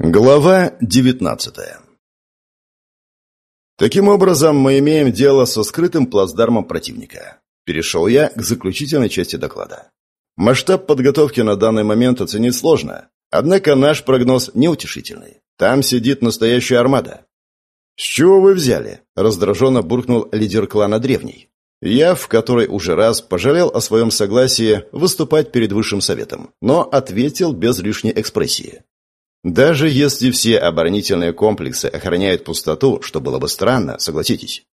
Глава 19 Таким образом, мы имеем дело со скрытым плацдармом противника. Перешел я к заключительной части доклада. Масштаб подготовки на данный момент оценить сложно, однако наш прогноз неутешительный. Там сидит настоящая армада. «С чего вы взяли?» – раздраженно буркнул лидер клана Древний. Я, в который уже раз пожалел о своем согласии выступать перед Высшим Советом, но ответил без лишней экспрессии. Даже если все оборонительные комплексы охраняют пустоту, что было бы странно, согласитесь.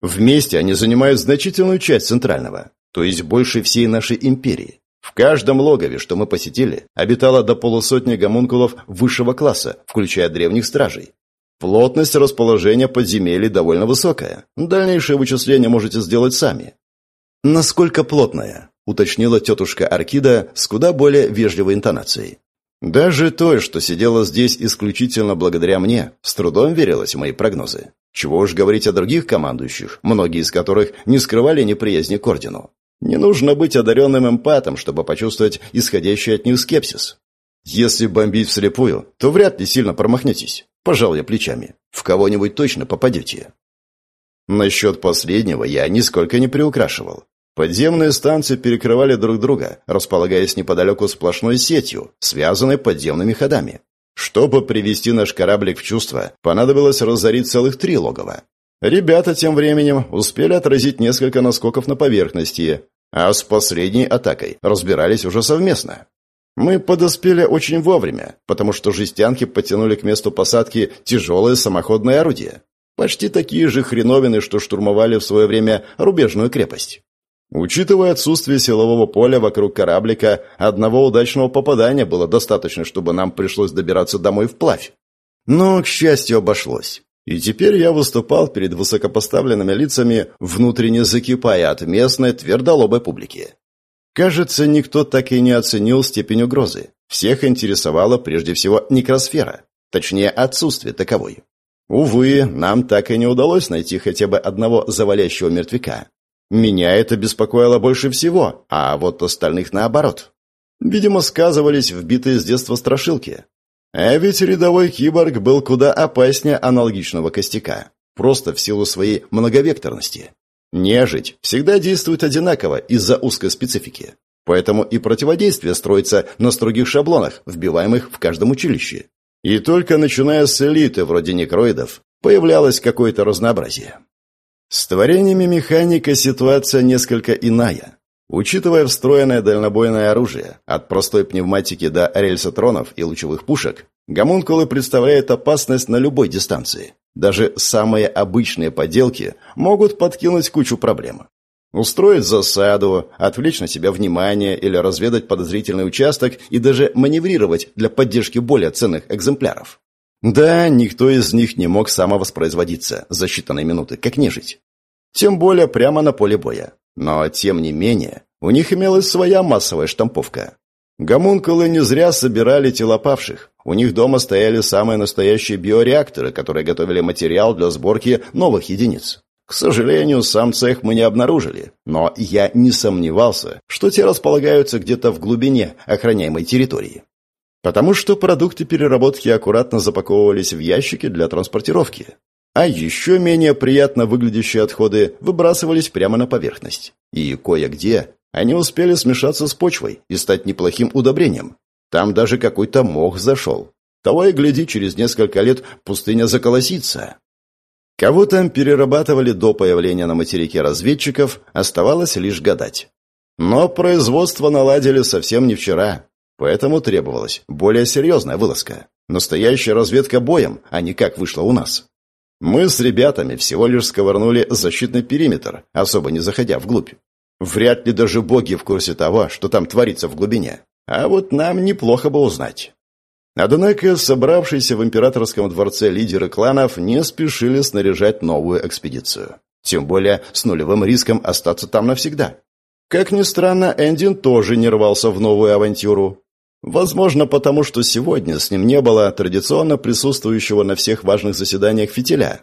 Вместе они занимают значительную часть центрального, то есть больше всей нашей империи. В каждом логове, что мы посетили, обитало до полусотни гомункулов высшего класса, включая древних стражей. Плотность расположения подземелий довольно высокая. Дальнейшие вычисления можете сделать сами. «Насколько плотная?» – уточнила тетушка Аркида с куда более вежливой интонацией. Даже той, что сидела здесь исключительно благодаря мне, с трудом верилось в мои прогнозы. Чего уж говорить о других командующих, многие из которых не скрывали неприязни к ордену. Не нужно быть одаренным эмпатом, чтобы почувствовать исходящий от них скепсис. Если бомбить вслепую, то вряд ли сильно промахнетесь. Пожал я плечами. В кого-нибудь точно попадете. Насчет последнего я нисколько не приукрашивал. Подземные станции перекрывали друг друга, располагаясь неподалеку сплошной сетью, связанной подземными ходами. Чтобы привести наш кораблик в чувство, понадобилось разорить целых три логова. Ребята тем временем успели отразить несколько наскоков на поверхности, а с последней атакой разбирались уже совместно. Мы подоспели очень вовремя, потому что жестянки подтянули к месту посадки тяжелые самоходные орудия. Почти такие же хреновины, что штурмовали в свое время рубежную крепость. Учитывая отсутствие силового поля вокруг кораблика, одного удачного попадания было достаточно, чтобы нам пришлось добираться домой вплавь. Но, к счастью, обошлось. И теперь я выступал перед высокопоставленными лицами, внутренне закипая от местной твердолобой публики. Кажется, никто так и не оценил степень угрозы. Всех интересовала прежде всего некросфера, точнее, отсутствие таковой. Увы, нам так и не удалось найти хотя бы одного завалящего мертвяка. Меня это беспокоило больше всего, а вот остальных наоборот. Видимо, сказывались вбитые с детства страшилки. А ведь рядовой киборг был куда опаснее аналогичного костяка, просто в силу своей многовекторности. Нежить всегда действует одинаково из-за узкой специфики. Поэтому и противодействие строится на строгих шаблонах, вбиваемых в каждом училище. И только начиная с элиты, вроде некроидов, появлялось какое-то разнообразие. С творениями механика ситуация несколько иная. Учитывая встроенное дальнобойное оружие, от простой пневматики до рельсотронов и лучевых пушек, гомункулы представляют опасность на любой дистанции. Даже самые обычные поделки могут подкинуть кучу проблем. Устроить засаду, отвлечь на себя внимание или разведать подозрительный участок и даже маневрировать для поддержки более ценных экземпляров. Да, никто из них не мог самовоспроизводиться за считанные минуты, как нежить. Тем более прямо на поле боя. Но, тем не менее, у них имелась своя массовая штамповка. Гомункулы не зря собирали тела павших. У них дома стояли самые настоящие биореакторы, которые готовили материал для сборки новых единиц. К сожалению, сам цех мы не обнаружили, но я не сомневался, что те располагаются где-то в глубине охраняемой территории потому что продукты переработки аккуратно запаковывались в ящики для транспортировки. А еще менее приятно выглядящие отходы выбрасывались прямо на поверхность. И кое-где они успели смешаться с почвой и стать неплохим удобрением. Там даже какой-то мох зашел. Того и гляди, через несколько лет пустыня заколосится. Кого там перерабатывали до появления на материке разведчиков, оставалось лишь гадать. Но производство наладили совсем не вчера, Поэтому требовалась более серьезная вылазка. Настоящая разведка боем, а не как вышло у нас. Мы с ребятами всего лишь сковырнули защитный периметр, особо не заходя вглубь. Вряд ли даже боги в курсе того, что там творится в глубине. А вот нам неплохо бы узнать. Однако собравшиеся в императорском дворце лидеры кланов не спешили снаряжать новую экспедицию. Тем более с нулевым риском остаться там навсегда. Как ни странно, Эндин тоже не рвался в новую авантюру. Возможно, потому что сегодня с ним не было традиционно присутствующего на всех важных заседаниях фитиля.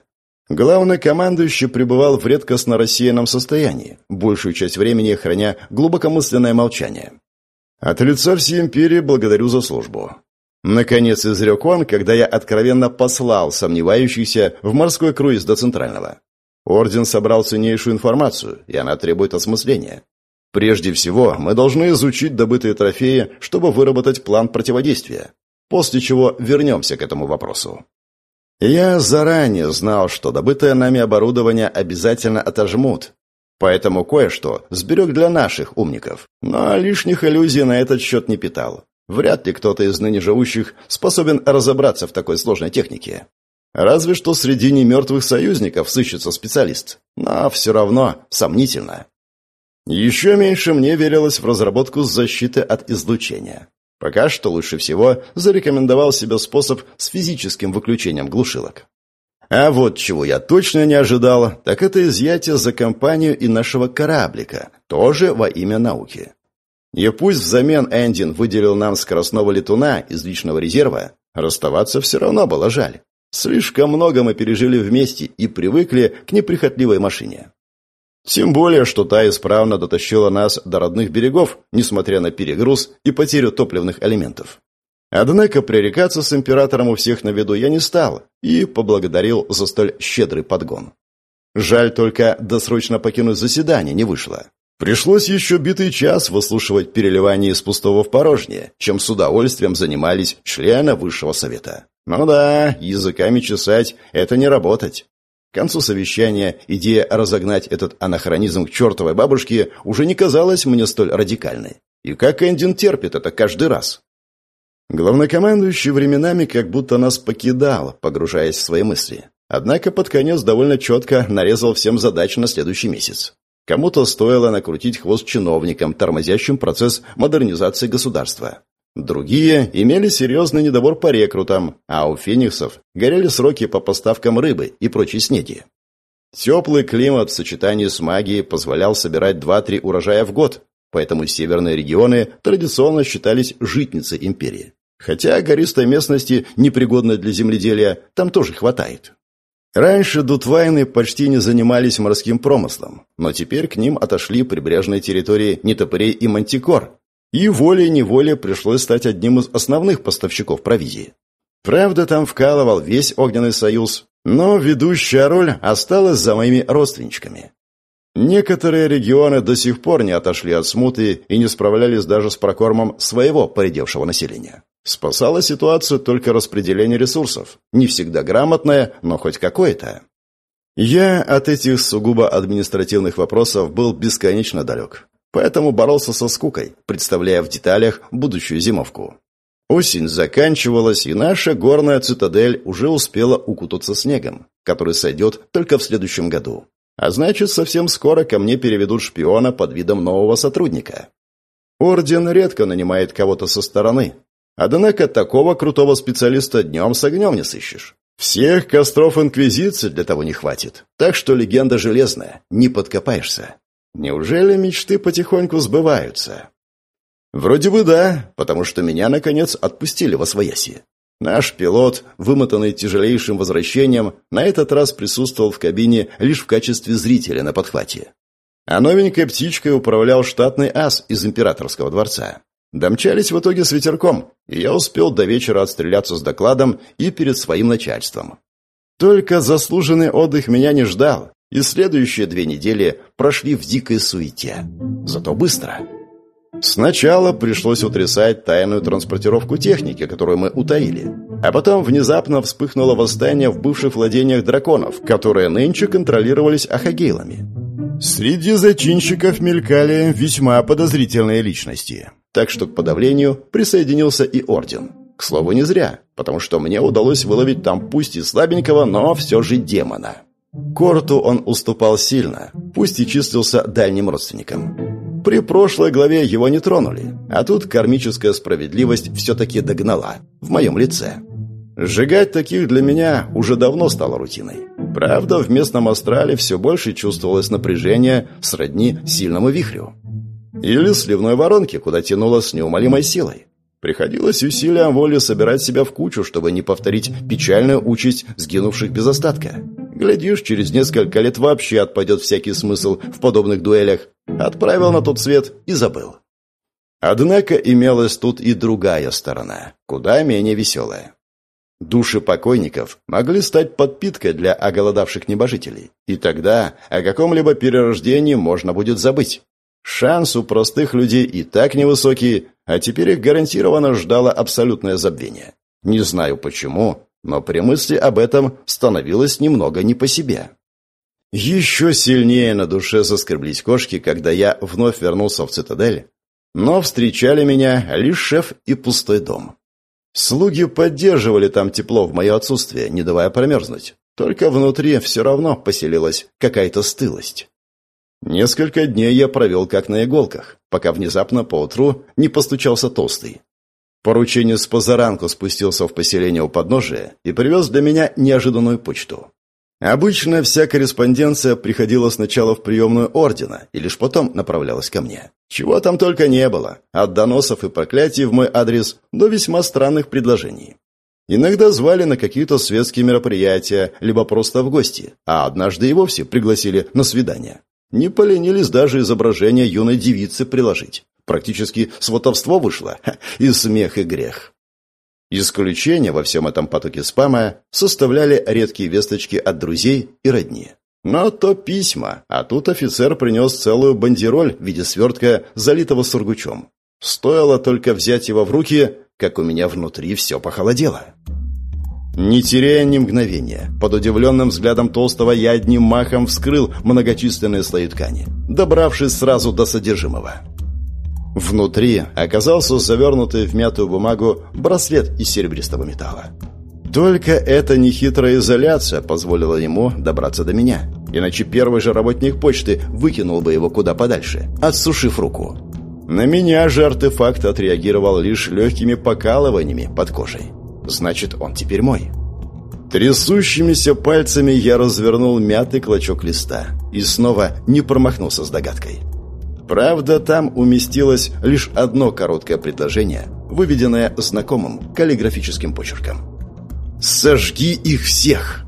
Главный командующий пребывал в редкостно рассеянном состоянии, большую часть времени храня глубокомысленное молчание. От лица всей империи благодарю за службу. Наконец изрек он, когда я откровенно послал сомневающихся в морской круиз до Центрального. Орден собрал ценнейшую информацию, и она требует осмысления. Прежде всего, мы должны изучить добытые трофеи, чтобы выработать план противодействия, после чего вернемся к этому вопросу. Я заранее знал, что добытое нами оборудование обязательно отожмут, поэтому кое-что сберег для наших умников, но лишних иллюзий на этот счет не питал. Вряд ли кто-то из ныне живущих способен разобраться в такой сложной технике. Разве что среди немертвых союзников сыщется специалист, но все равно сомнительно. Еще меньше мне верилось в разработку защиты от излучения. Пока что лучше всего зарекомендовал себе способ с физическим выключением глушилок. А вот чего я точно не ожидал, так это изъятие за компанию и нашего кораблика, тоже во имя науки. И пусть взамен Эндин выделил нам скоростного летуна из личного резерва, расставаться все равно было жаль. Слишком много мы пережили вместе и привыкли к неприхотливой машине. Тем более, что та исправно дотащила нас до родных берегов, несмотря на перегруз и потерю топливных элементов. Однако пререкаться с императором у всех на виду я не стал и поблагодарил за столь щедрый подгон. Жаль только досрочно покинуть заседание не вышло. Пришлось еще битый час выслушивать переливание из пустого в порожнее, чем с удовольствием занимались члены Высшего Совета. Ну да, языками чесать – это не работать. К концу совещания идея разогнать этот анахронизм к чертовой бабушке уже не казалась мне столь радикальной. И как Эндин терпит это каждый раз? Главнокомандующий временами как будто нас покидал, погружаясь в свои мысли. Однако под конец довольно четко нарезал всем задач на следующий месяц. Кому-то стоило накрутить хвост чиновникам, тормозящим процесс модернизации государства. Другие имели серьезный недобор по рекрутам, а у фениксов горели сроки по поставкам рыбы и прочей снеди. Теплый климат в сочетании с магией позволял собирать 2-3 урожая в год, поэтому северные регионы традиционно считались житницей империи. Хотя гористой местности, непригодной для земледелия, там тоже хватает. Раньше дутвайны почти не занимались морским промыслом, но теперь к ним отошли прибрежные территории нетопырей и мантикор, и волей-неволей пришлось стать одним из основных поставщиков провизии. Правда, там вкалывал весь Огненный Союз, но ведущая роль осталась за моими родственничками. Некоторые регионы до сих пор не отошли от смуты и не справлялись даже с прокормом своего поредевшего населения. Спасала ситуацию только распределение ресурсов. Не всегда грамотное, но хоть какое-то. Я от этих сугубо административных вопросов был бесконечно далек. Поэтому боролся со скукой, представляя в деталях будущую зимовку. Осень заканчивалась, и наша горная цитадель уже успела укутаться снегом, который сойдет только в следующем году. А значит, совсем скоро ко мне переведут шпиона под видом нового сотрудника. Орден редко нанимает кого-то со стороны. Однако такого крутого специалиста днем с огнем не сыщешь. Всех костров Инквизиции для того не хватит. Так что легенда железная, не подкопаешься. Неужели мечты потихоньку сбываются? Вроде бы да, потому что меня, наконец, отпустили во свояси. Наш пилот, вымотанный тяжелейшим возвращением, на этот раз присутствовал в кабине лишь в качестве зрителя на подхвате. А новенькой птичкой управлял штатный ас из императорского дворца. Домчались в итоге с ветерком, и я успел до вечера отстреляться с докладом и перед своим начальством. Только заслуженный отдых меня не ждал, и следующие две недели прошли в дикой суете. Зато быстро. Сначала пришлось утрясать тайную транспортировку техники, которую мы утаили. А потом внезапно вспыхнуло восстание в бывших владениях драконов, которые нынче контролировались ахагейлами. Среди зачинщиков мелькали весьма подозрительные личности. Так что к подавлению присоединился и Орден. К слову, не зря, потому что мне удалось выловить там пусть и слабенького, но все же демона. Корту он уступал сильно, пусть и числился дальним родственником. При прошлой главе его не тронули, а тут кармическая справедливость все-таки догнала, в моем лице. Сжигать таких для меня уже давно стало рутиной. Правда, в местном астрале все больше чувствовалось напряжение сродни сильному вихрю. Или сливной воронке, куда тянуло с неумолимой силой. Приходилось усилием воли собирать себя в кучу, чтобы не повторить печальную участь сгинувших без остатка. Глядишь, через несколько лет вообще отпадет всякий смысл в подобных дуэлях. Отправил на тот свет и забыл. Однако имелась тут и другая сторона, куда менее веселая. Души покойников могли стать подпиткой для оголодавших небожителей, и тогда о каком-либо перерождении можно будет забыть. Шанс у простых людей и так невысокий, а теперь их гарантированно ждало абсолютное забвение. Не знаю почему, но при мысли об этом становилось немного не по себе. Еще сильнее на душе заскреблись кошки, когда я вновь вернулся в цитадель, но встречали меня лишь шеф и пустой дом. Слуги поддерживали там тепло в мое отсутствие, не давая промерзнуть. Только внутри все равно поселилась какая-то стылость. Несколько дней я провел как на иголках, пока внезапно поутру не постучался толстый. Порученец позаранку спустился в поселение у подножия и привез для меня неожиданную почту. Обычно вся корреспонденция приходила сначала в приемную ордена и лишь потом направлялась ко мне. Чего там только не было, от доносов и проклятий в мой адрес до весьма странных предложений. Иногда звали на какие-то светские мероприятия, либо просто в гости, а однажды и вовсе пригласили на свидание. Не поленились даже изображение юной девицы приложить. Практически сватовство вышло, и смех, и грех. Исключение во всем этом потоке спама составляли редкие весточки от друзей и родни. Но то письма, а тут офицер принес целую бандероль в виде свертка, залитого сургучом. Стоило только взять его в руки, как у меня внутри все похолодело. Не теряя ни мгновения, под удивленным взглядом Толстого я одним махом вскрыл многочисленные слои ткани, добравшись сразу до содержимого. Внутри оказался завернутый в мятую бумагу браслет из серебристого металла. Только эта нехитрая изоляция позволила ему добраться до меня. Иначе первый же работник почты выкинул бы его куда подальше, отсушив руку. На меня же артефакт отреагировал лишь легкими покалываниями под кожей. Значит, он теперь мой. Трясущимися пальцами я развернул мятый клочок листа и снова не промахнулся с догадкой. Правда, там уместилось лишь одно короткое предложение, выведенное знакомым каллиграфическим почерком. «Сожги их всех!»